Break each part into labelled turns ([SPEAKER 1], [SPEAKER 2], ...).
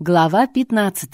[SPEAKER 1] Глава 15.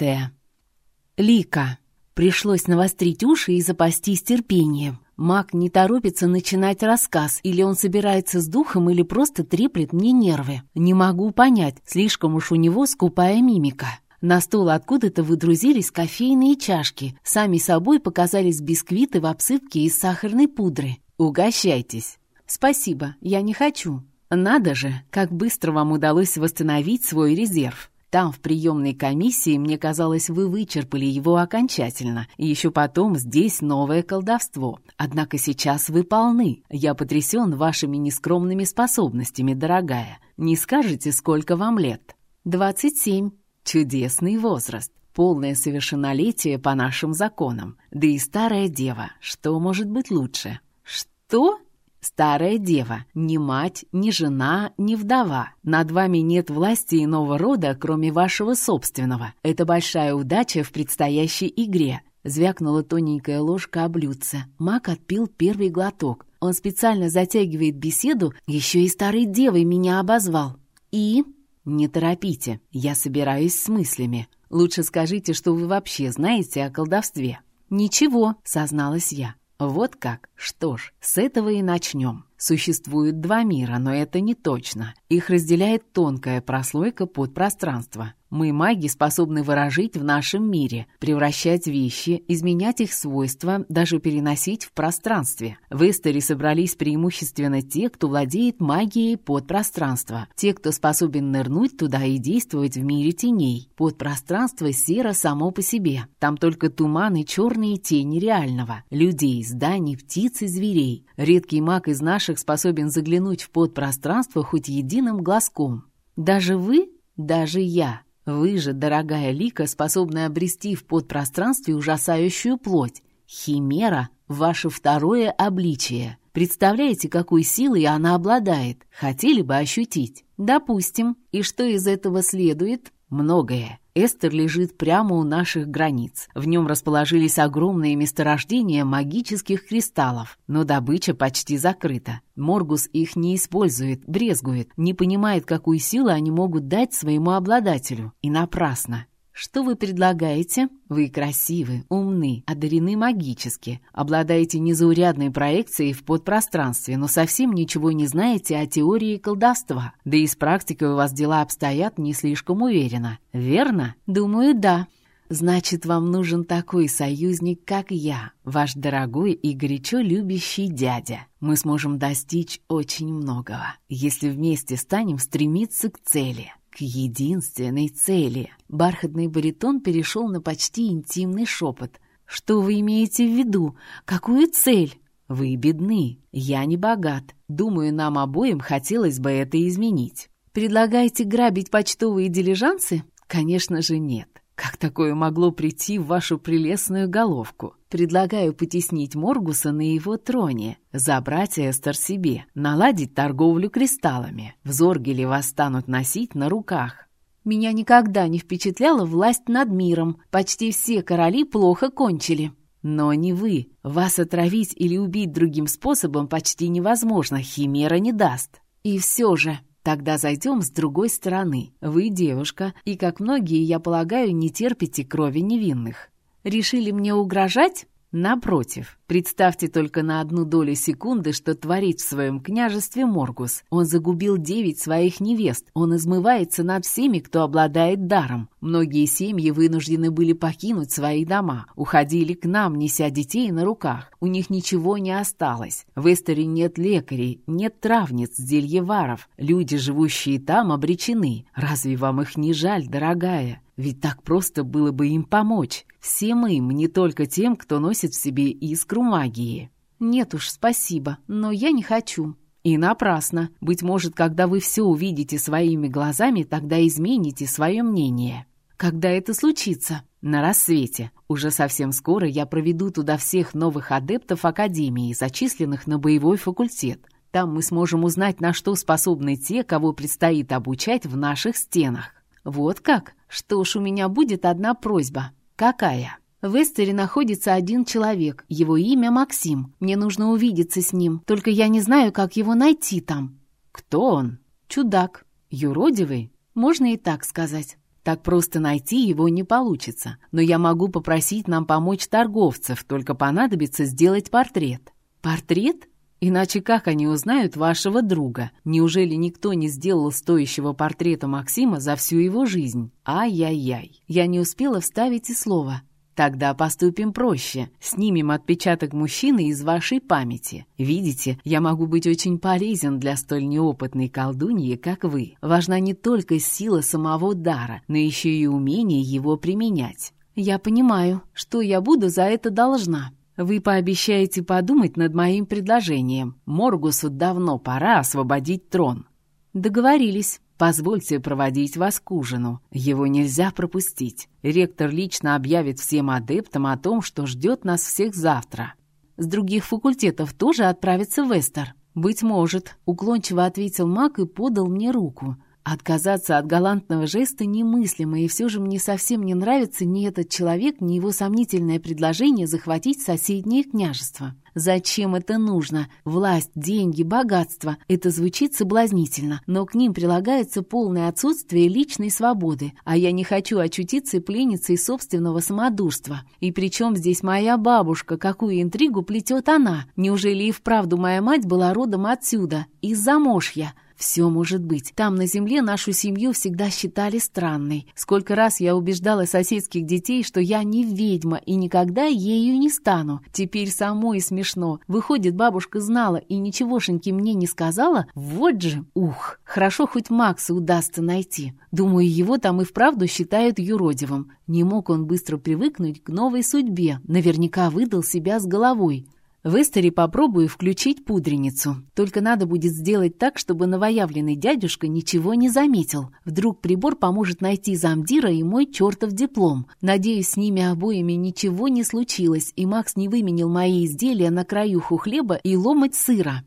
[SPEAKER 1] Лика. Пришлось навострить уши и запастись терпением. Маг не торопится начинать рассказ, или он собирается с духом, или просто треплет мне нервы. Не могу понять, слишком уж у него скупая мимика. На стол откуда-то выдрузились кофейные чашки. Сами собой показались бисквиты в обсыпке из сахарной пудры. «Угощайтесь». «Спасибо, я не хочу». «Надо же, как быстро вам удалось восстановить свой резерв». Там, в приемной комиссии, мне казалось, вы вычерпали его окончательно. И еще потом здесь новое колдовство. Однако сейчас вы полны. Я потрясен вашими нескромными способностями, дорогая. Не скажете, сколько вам лет? Двадцать семь. Чудесный возраст. Полное совершеннолетие по нашим законам. Да и старая дева. Что может быть лучше? Что? Старая дева, ни мать, ни жена, ни вдова. Над вами нет власти иного рода, кроме вашего собственного. Это большая удача в предстоящей игре. Звякнула тоненькая ложка о блюдце. Мак отпил первый глоток. Он специально затягивает беседу, еще и старой девой меня обозвал. И... Не торопите, я собираюсь с мыслями. Лучше скажите, что вы вообще знаете о колдовстве. «Ничего», — созналась я. Вот как? Что ж, с этого и начнем. Существует два мира, но это не точно. Их разделяет тонкая прослойка подпространства. Мы, маги, способны выражить в нашем мире, превращать вещи, изменять их свойства, даже переносить в пространстве. В Эстере собрались преимущественно те, кто владеет магией подпространства, те, кто способен нырнуть туда и действовать в мире теней. Подпространство серо само по себе. Там только туман и черные тени реального. Людей, зданий, птиц и зверей. Редкий маг из наших способен заглянуть в подпространство хоть единым глазком. Даже вы, даже я. Вы же, дорогая Лика, способны обрести в подпространстве ужасающую плоть. Химера — ваше второе обличие. Представляете, какой силой она обладает? Хотели бы ощутить? Допустим. И что из этого следует? Многое. Эстер лежит прямо у наших границ. В нем расположились огромные месторождения магических кристаллов, но добыча почти закрыта. Моргус их не использует, брезгует, не понимает, какую силу они могут дать своему обладателю. И напрасно. Что вы предлагаете? Вы красивы, умны, одарены магически, обладаете незаурядной проекцией в подпространстве, но совсем ничего не знаете о теории колдовства. Да и с практикой у вас дела обстоят не слишком уверенно. Верно? Думаю, да. Значит, вам нужен такой союзник, как я, ваш дорогой и горячо любящий дядя. Мы сможем достичь очень многого, если вместе станем стремиться к цели к единственной цели. Бархатный баритон перешел на почти интимный шепот. «Что вы имеете в виду? Какую цель?» «Вы бедны, я не богат. Думаю, нам обоим хотелось бы это изменить. Предлагаете грабить почтовые дилижансы? Конечно же нет. Как такое могло прийти в вашу прелестную головку? Предлагаю потеснить Моргуса на его троне, забрать Эстер себе, наладить торговлю кристаллами. В Зоргеле вас станут носить на руках. Меня никогда не впечатляла власть над миром. Почти все короли плохо кончили. Но не вы. Вас отравить или убить другим способом почти невозможно, химера не даст. И все же, Тогда зайдем с другой стороны. Вы девушка, и, как многие, я полагаю, не терпите крови невинных. Решили мне угрожать? Напротив, представьте только на одну долю секунды, что творит в своем княжестве Моргус. Он загубил девять своих невест, он измывается над всеми, кто обладает даром. Многие семьи вынуждены были покинуть свои дома, уходили к нам, неся детей на руках. У них ничего не осталось. В Эстере нет лекарей, нет травниц, зельеваров. Люди, живущие там, обречены. Разве вам их не жаль, дорогая? Ведь так просто было бы им помочь. Всем им, не только тем, кто носит в себе искру магии. Нет уж, спасибо, но я не хочу. И напрасно. Быть может, когда вы все увидите своими глазами, тогда измените свое мнение. Когда это случится? На рассвете. Уже совсем скоро я проведу туда всех новых адептов Академии, зачисленных на боевой факультет. Там мы сможем узнать, на что способны те, кого предстоит обучать в наших стенах. Вот как? Что ж, у меня будет одна просьба. Какая? В Эстере находится один человек. Его имя Максим. Мне нужно увидеться с ним. Только я не знаю, как его найти там. Кто он? Чудак. Юродивый? Можно и так сказать. Так просто найти его не получится. Но я могу попросить нам помочь торговцев, только понадобится сделать портрет». «Портрет?» Иначе как они узнают вашего друга? Неужели никто не сделал стоящего портрета Максима за всю его жизнь? Ай-яй-яй. Я не успела вставить и слова. Тогда поступим проще. Снимем отпечаток мужчины из вашей памяти. Видите, я могу быть очень полезен для столь неопытной колдуньи, как вы. Важна не только сила самого дара, но еще и умение его применять. Я понимаю, что я буду за это должна. Вы пообещаете подумать над моим предложением. Моргусу давно пора освободить трон. Договорились. Позвольте проводить вас к ужину. Его нельзя пропустить. Ректор лично объявит всем адептам о том, что ждет нас всех завтра. С других факультетов тоже отправится в Эстер. «Быть может», — уклончиво ответил маг и подал мне руку. Отказаться от галантного жеста немыслимо, и все же мне совсем не нравится ни этот человек, ни его сомнительное предложение захватить соседнее княжество. Зачем это нужно? Власть, деньги, богатство. Это звучит соблазнительно, но к ним прилагается полное отсутствие личной свободы, а я не хочу очутиться пленницей собственного самодурства. И причем здесь моя бабушка, какую интригу плетет она? Неужели и вправду моя мать была родом отсюда, из Замошья? Все может быть. Там на земле нашу семью всегда считали странной. Сколько раз я убеждала соседских детей, что я не ведьма и никогда ею не стану. Теперь самой смешно. Выходит, бабушка знала и ничегошеньки мне не сказала? Вот же, ух, хорошо хоть Макса удастся найти. Думаю, его там и вправду считают юродивым. Не мог он быстро привыкнуть к новой судьбе. Наверняка выдал себя с головой. В Эстере попробую включить пудреницу. Только надо будет сделать так, чтобы новоявленный дядюшка ничего не заметил. Вдруг прибор поможет найти замдира и мой чертов диплом. Надеюсь, с ними обоими ничего не случилось, и Макс не выменил мои изделия на краюху хлеба и ломоть сыра.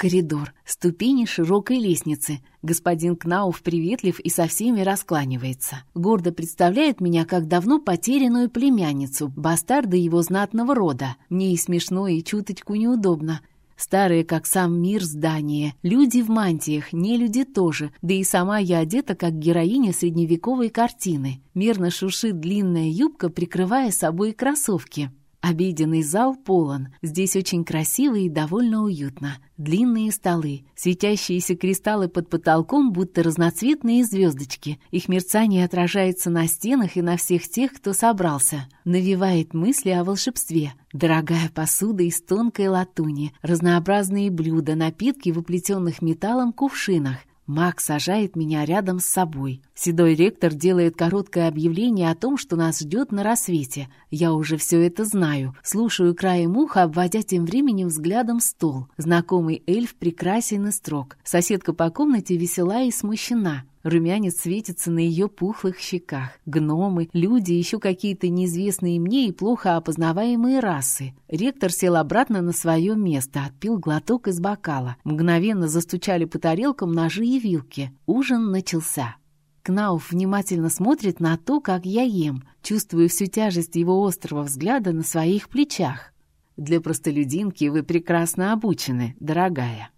[SPEAKER 1] Коридор, ступени широкой лестницы. Господин Кнауф приветлив и со всеми раскланивается. Гордо представляет меня как давно потерянную племянницу, бастарда его знатного рода. Мне и смешно, и чуточку неудобно. Старые, как сам мир, здания. Люди в мантиях, не люди тоже. Да и сама я одета, как героиня средневековой картины. Мерно шуршит длинная юбка, прикрывая собой кроссовки. Обеденный зал полон. Здесь очень красиво и довольно уютно. Длинные столы, светящиеся кристаллы под потолком, будто разноцветные звездочки. Их мерцание отражается на стенах и на всех тех, кто собрался. Навевает мысли о волшебстве. Дорогая посуда из тонкой латуни, разнообразные блюда, напитки в уплетенных металлом кувшинах. Мак сажает меня рядом с собой. Седой ректор делает короткое объявление о том, что нас ждет на рассвете. Я уже все это знаю. Слушаю краем уха, обводя тем временем взглядом стол. Знакомый эльф прекрасен и строг. Соседка по комнате весела и смущена. Румянец светится на ее пухлых щеках. Гномы, люди, еще какие-то неизвестные мне и плохо опознаваемые расы. Ректор сел обратно на свое место, отпил глоток из бокала. Мгновенно застучали по тарелкам ножи и вилки. Ужин начался. Кнауф внимательно смотрит на то, как я ем, чувствую всю тяжесть его острого взгляда на своих плечах. Для простолюдинки вы прекрасно обучены, дорогая.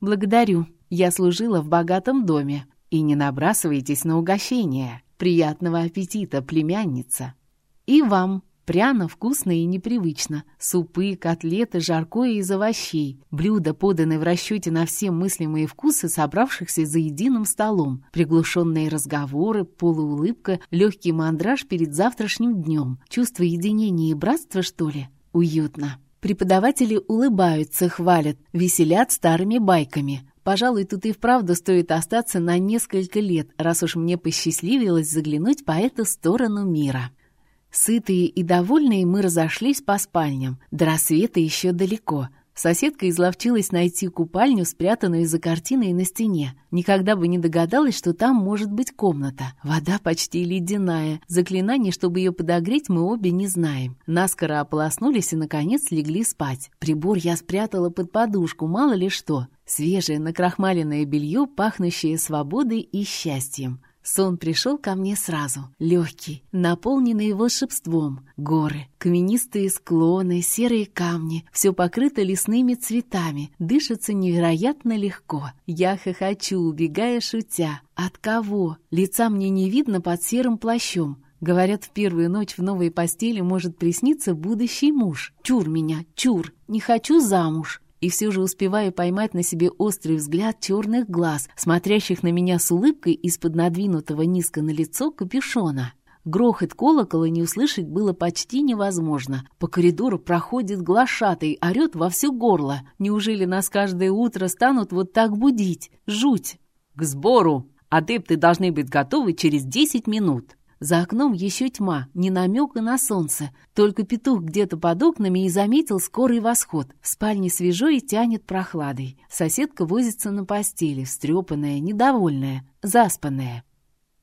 [SPEAKER 1] Благодарю. Я служила в богатом доме, и не набрасывайтесь на угощение. Приятного аппетита, племянница. И вам. Пряно, вкусно и непривычно. Супы, котлеты, жаркое из овощей. Блюда, поданные в расчете на все мыслимые вкусы собравшихся за единым столом. Приглушенные разговоры, полуулыбка, легкий мандраж перед завтрашним днем. Чувство единения и братства, что ли? Уютно. Преподаватели улыбаются, хвалят, веселят старыми байками. Пожалуй, тут и вправду стоит остаться на несколько лет, раз уж мне посчастливилось заглянуть по эту сторону мира. Сытые и довольные мы разошлись по спальням. До рассвета еще далеко. Соседка изловчилась найти купальню, спрятанную за картиной на стене. Никогда бы не догадалась, что там может быть комната. Вода почти ледяная. Заклинаний, чтобы ее подогреть, мы обе не знаем. Наскоро ополоснулись и, наконец, легли спать. Прибор я спрятала под подушку, мало ли что. Свежее накрахмаленное белье, пахнущее свободой и счастьем. Сон пришел ко мне сразу, легкий, наполненный волшебством. Горы, каменистые склоны, серые камни, все покрыто лесными цветами, дышится невероятно легко. Я хохочу, убегая шутя. От кого? Лица мне не видно под серым плащом. Говорят, в первую ночь в новой постели может присниться будущий муж. Чур меня, чур, не хочу замуж и все же успеваю поймать на себе острый взгляд черных глаз, смотрящих на меня с улыбкой из-под надвинутого низко на лицо капюшона. Грохот колокола не услышать было почти невозможно. По коридору проходит глашатый, орет во все горло. Неужели нас каждое утро станут вот так будить? Жуть! «К сбору! Адепты должны быть готовы через десять минут!» За окном еще тьма, не намека на солнце. Только петух где-то под окнами и заметил скорый восход. В спальне свежо и тянет прохладой. Соседка возится на постели, встрепанная, недовольная, заспанная.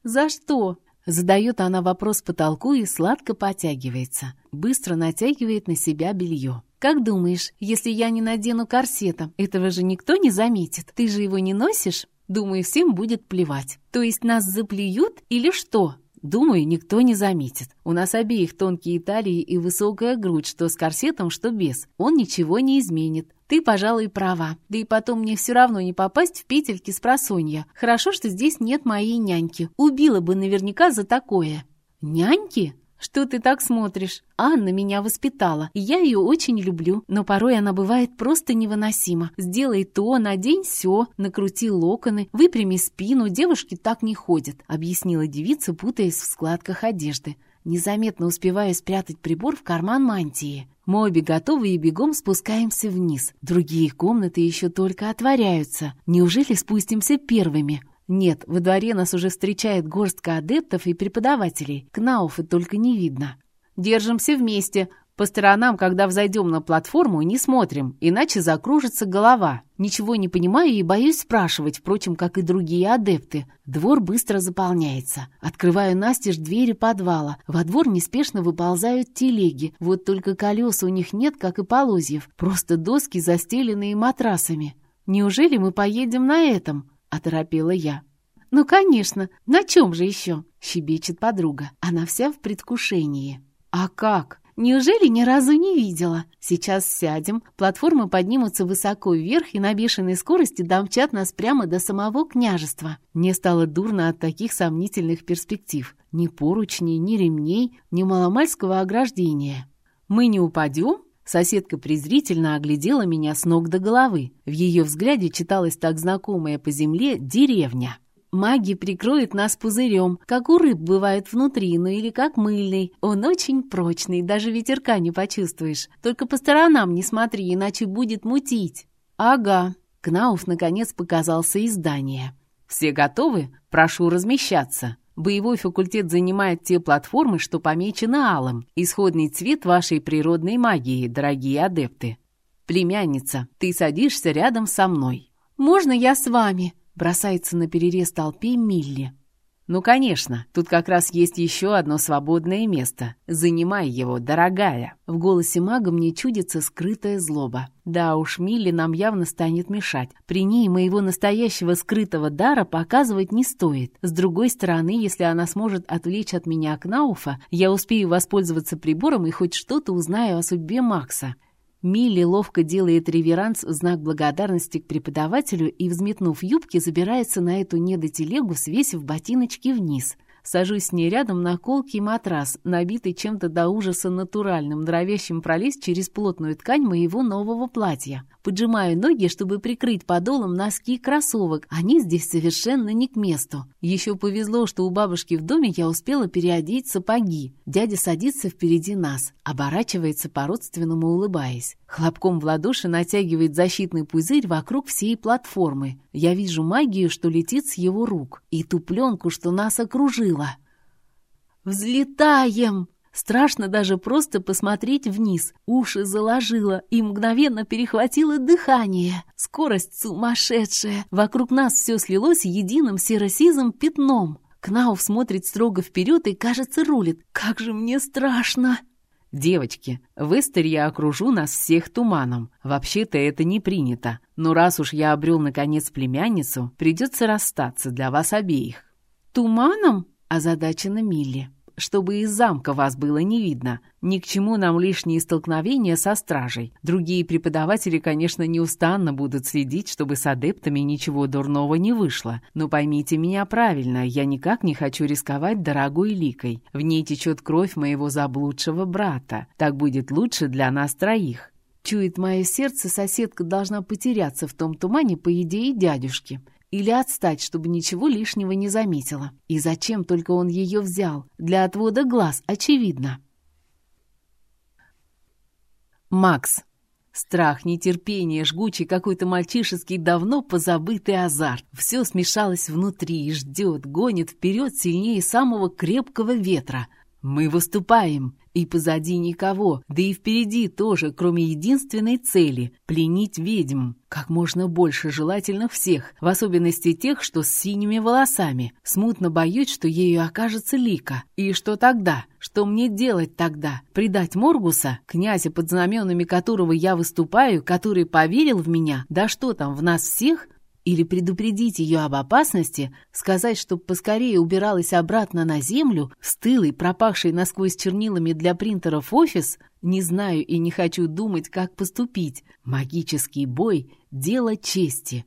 [SPEAKER 1] «За что?» Задает она вопрос потолку и сладко потягивается. Быстро натягивает на себя белье. «Как думаешь, если я не надену корсета, этого же никто не заметит? Ты же его не носишь?» Думаю, всем будет плевать. То есть нас заплюют или что? Думаю, никто не заметит. У нас обеих тонкие талии и высокая грудь, что с корсетом, что без. Он ничего не изменит. Ты, пожалуй, права. Да и потом мне все равно не попасть в петельки с просонья. Хорошо, что здесь нет моей няньки. Убила бы наверняка за такое. Няньки? «Что ты так смотришь? Анна меня воспитала, и я ее очень люблю, но порой она бывает просто невыносима. Сделай то, надень все, накрути локоны, выпрями спину, девушки так не ходят», — объяснила девица, путаясь в складках одежды. Незаметно успеваю спрятать прибор в карман мантии. Мы обе готовы и бегом спускаемся вниз. Другие комнаты еще только отворяются. Неужели спустимся первыми? Нет, во дворе нас уже встречает горстка адептов и преподавателей. Кнауфа только не видно. Держимся вместе. По сторонам, когда взойдем на платформу, не смотрим, иначе закружится голова. Ничего не понимаю и боюсь спрашивать, впрочем, как и другие адепты. Двор быстро заполняется. Открываю настежь двери подвала. Во двор неспешно выползают телеги. Вот только колес у них нет, как и полозьев. Просто доски, застеленные матрасами. Неужели мы поедем на этом? Оторопела я. «Ну, конечно, на чем же еще?» — щебечет подруга. Она вся в предвкушении. «А как? Неужели ни разу не видела? Сейчас сядем, платформы поднимутся высоко вверх и на бешеной скорости домчат нас прямо до самого княжества. Мне стало дурно от таких сомнительных перспектив. Ни поручней, ни ремней, ни маломальского ограждения. Мы не упадем? Соседка презрительно оглядела меня с ног до головы. В ее взгляде читалась так знакомая по земле деревня. Маги прикроют нас пузырем, как у рыб бывает внутри, ну или как мыльный. Он очень прочный, даже ветерка не почувствуешь. Только по сторонам не смотри, иначе будет мутить. Ага. Кнауф наконец показался из здания. Все готовы? Прошу размещаться. Боевой факультет занимает те платформы, что помечены алым. Исходный цвет вашей природной магии, дорогие адепты. Племянница, ты садишься рядом со мной. «Можно я с вами?» Бросается на перерез толпе Милли. «Ну, конечно, тут как раз есть еще одно свободное место. Занимай его, дорогая!» В голосе мага мне чудится скрытая злоба. Да уж, Милли нам явно станет мешать. При ней моего настоящего скрытого дара показывать не стоит. С другой стороны, если она сможет отвлечь от меня Кнауфа, я успею воспользоваться прибором и хоть что-то узнаю о судьбе Макса. Милли ловко делает реверанс в знак благодарности к преподавателю и, взметнув юбки, забирается на эту недотелегу, свесив ботиночки вниз. Сажусь с ней рядом на колкий матрас, набитый чем-то до ужаса натуральным, норовящим пролезть через плотную ткань моего нового платья. Поджимаю ноги, чтобы прикрыть подолом носки и кроссовок. Они здесь совершенно не к месту. Еще повезло, что у бабушки в доме я успела переодеть сапоги. Дядя садится впереди нас, оборачивается по-родственному улыбаясь. Хлопком в ладоши натягивает защитный пузырь вокруг всей платформы. Я вижу магию, что летит с его рук, и ту пленку, что нас окружила. «Взлетаем!» Страшно даже просто посмотреть вниз. Уши заложило и мгновенно перехватило дыхание. Скорость сумасшедшая. Вокруг нас все слилось единым серо-сизым пятном. Кнауф смотрит строго вперед и, кажется, рулит. Как же мне страшно! «Девочки, в Эстере я окружу нас всех туманом. Вообще-то это не принято. Но раз уж я обрел наконец племянницу, придется расстаться для вас обеих». «Туманом?» — озадачена Милли чтобы из замка вас было не видно. Ни к чему нам лишние столкновения со стражей. Другие преподаватели, конечно, неустанно будут следить, чтобы с адептами ничего дурного не вышло. Но поймите меня правильно, я никак не хочу рисковать дорогой ликой. В ней течет кровь моего заблудшего брата. Так будет лучше для нас троих. Чует мое сердце, соседка должна потеряться в том тумане по идее дядюшки или отстать, чтобы ничего лишнего не заметила. И зачем только он ее взял? Для отвода глаз, очевидно. Макс. Страх, нетерпение, жгучий какой-то мальчишеский, давно позабытый азарт. Все смешалось внутри и ждет, гонит вперед сильнее самого крепкого ветра. Мы выступаем, и позади никого, да и впереди тоже, кроме единственной цели — пленить ведьм. Как можно больше желательно всех, в особенности тех, что с синими волосами. Смутно боюсь, что ею окажется Лика. И что тогда? Что мне делать тогда? Предать Моргуса, князя, под знаменами которого я выступаю, который поверил в меня? Да что там, в нас всех? Или предупредить ее об опасности, сказать, чтоб поскорее убиралась обратно на землю, стылый, пропахший насквозь чернилами для принтеров офис, не знаю и не хочу думать, как поступить. Магический бой — дело чести.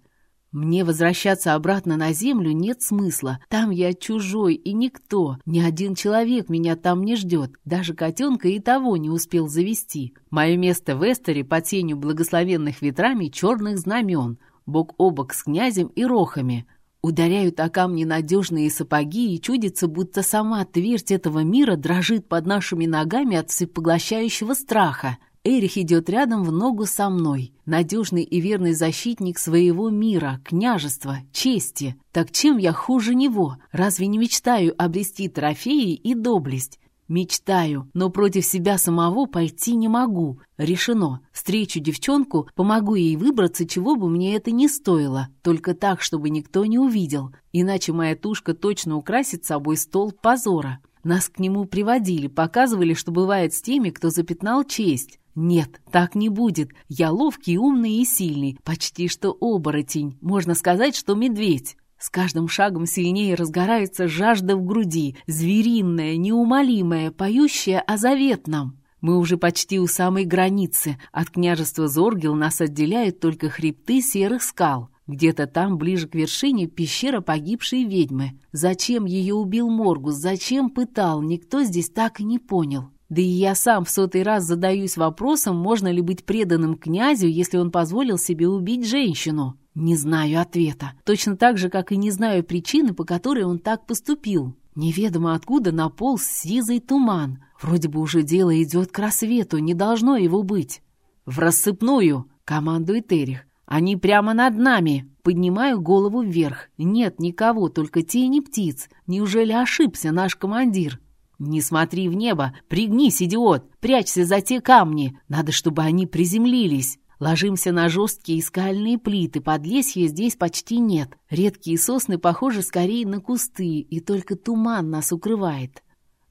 [SPEAKER 1] Мне возвращаться обратно на землю нет смысла. Там я чужой и никто. Ни один человек меня там не ждет. Даже котенка и того не успел завести. Мое место в Эстере под тенью благословенных ветрами черных знамен — бок о бок с князем и рохами. Ударяют о камни надежные сапоги, и чудится, будто сама твердь этого мира дрожит под нашими ногами от всепоглощающего страха. Эрих идет рядом в ногу со мной, надежный и верный защитник своего мира, княжества, чести. Так чем я хуже него? Разве не мечтаю обрести трофеи и доблесть? Мечтаю, но против себя самого пойти не могу. Решено. Встречу девчонку, помогу ей выбраться, чего бы мне это ни стоило. Только так, чтобы никто не увидел. Иначе моя тушка точно украсит собой стол позора. Нас к нему приводили, показывали, что бывает с теми, кто запятнал честь. Нет, так не будет. Я ловкий, умный и сильный. Почти что оборотень. Можно сказать, что медведь. С каждым шагом сильнее разгорается жажда в груди, звериная, неумолимая, поющая о заветном. Мы уже почти у самой границы. От княжества Зоргил нас отделяют только хребты серых скал. Где-то там, ближе к вершине, пещера погибшей ведьмы. Зачем ее убил Моргус, зачем пытал, никто здесь так и не понял. Да и я сам в сотый раз задаюсь вопросом, можно ли быть преданным князю, если он позволил себе убить женщину. Не знаю ответа. Точно так же, как и не знаю причины, по которой он так поступил. Неведомо откуда наполз сизый туман. Вроде бы уже дело идет к рассвету, не должно его быть. «В рассыпную!» — командует Эрих. «Они прямо над нами!» Поднимаю голову вверх. Нет никого, только тени птиц. Неужели ошибся наш командир? «Не смотри в небо! Пригнись, идиот! Прячься за те камни! Надо, чтобы они приземлились!» Ложимся на жесткие скальные плиты, подлесья здесь почти нет. Редкие сосны похожи скорее на кусты, и только туман нас укрывает.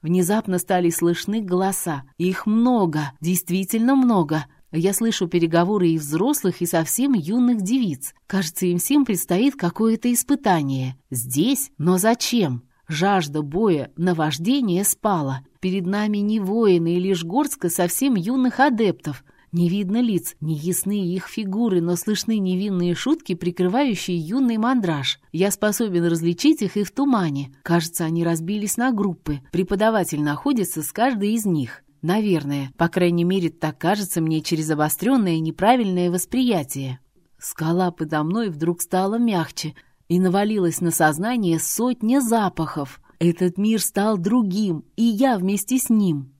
[SPEAKER 1] Внезапно стали слышны голоса. Их много, действительно много. Я слышу переговоры и взрослых, и совсем юных девиц. Кажется, им всем предстоит какое-то испытание. Здесь? Но зачем? Жажда боя, наваждение спала. Перед нами не воины, и лишь горстка совсем юных адептов — не видно лиц, не ясны их фигуры, но слышны невинные шутки, прикрывающие юный мандраж. Я способен различить их и в тумане. Кажется, они разбились на группы. Преподаватель находится с каждой из них. Наверное, по крайней мере, так кажется мне через обостренное неправильное восприятие. Скала подо мной вдруг стала мягче, и навалилась на сознание сотня запахов. Этот мир стал другим, и я вместе с ним.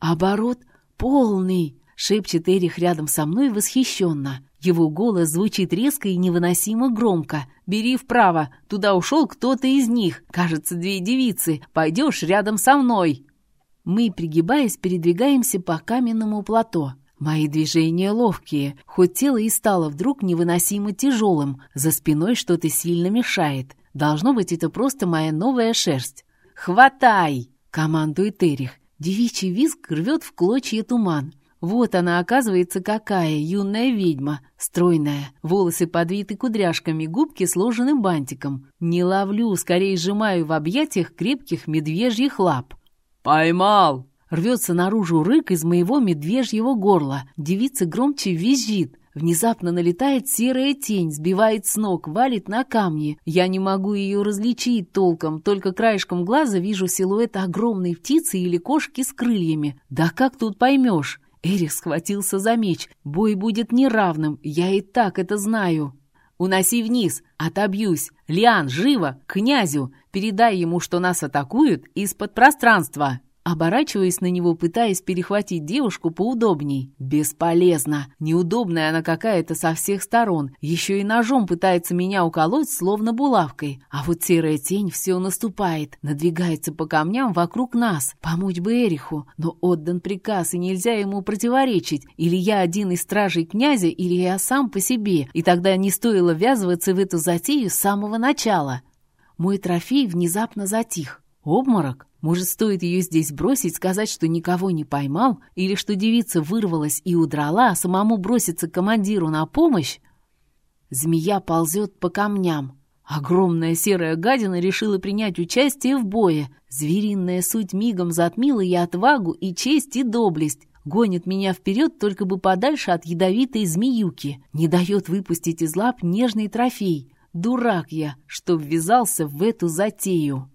[SPEAKER 1] Оборот полный. Шепчет Эрих рядом со мной восхищенно. Его голос звучит резко и невыносимо громко. «Бери вправо, туда ушел кто-то из них. Кажется, две девицы. Пойдешь рядом со мной». Мы, пригибаясь, передвигаемся по каменному плато. Мои движения ловкие, хоть тело и стало вдруг невыносимо тяжелым. За спиной что-то сильно мешает. Должно быть, это просто моя новая шерсть. «Хватай!» — командует Эрих. Девичий визг рвет в клочья туман. Вот она, оказывается, какая, юная ведьма, стройная. Волосы подвиты кудряшками, губки сложены бантиком. Не ловлю, скорее сжимаю в объятиях крепких медвежьих лап.
[SPEAKER 2] «Поймал!»
[SPEAKER 1] Рвется наружу рык из моего медвежьего горла. Девица громче визжит. Внезапно налетает серая тень, сбивает с ног, валит на камни. Я не могу ее различить толком, только краешком глаза вижу силуэт огромной птицы или кошки с крыльями. Да как тут поймешь? Эрих схватился за меч. Бой будет неравным, я и так это знаю. «Уноси вниз, отобьюсь. Лиан, живо, к князю. Передай ему, что нас атакуют из-под пространства». Оборачиваясь на него, пытаясь перехватить девушку поудобней. Бесполезно. Неудобная она какая-то со всех сторон. Еще и ножом пытается меня уколоть, словно булавкой. А вот серая тень все наступает. Надвигается по камням вокруг нас. Помочь бы Эриху. Но отдан приказ, и нельзя ему противоречить. Или я один из стражей князя, или я сам по себе. И тогда не стоило ввязываться в эту затею с самого начала. Мой трофей внезапно затих. Обморок? Может, стоит ее здесь бросить, сказать, что никого не поймал, или что девица вырвалась и удрала, а самому броситься к командиру на помощь? Змея ползет по камням. Огромная серая гадина решила принять участие в бое. Звериная суть мигом затмила и отвагу, и честь, и доблесть. Гонит меня вперед, только бы подальше от ядовитой змеюки. Не дает выпустить из лап нежный трофей. Дурак я, что ввязался в эту затею.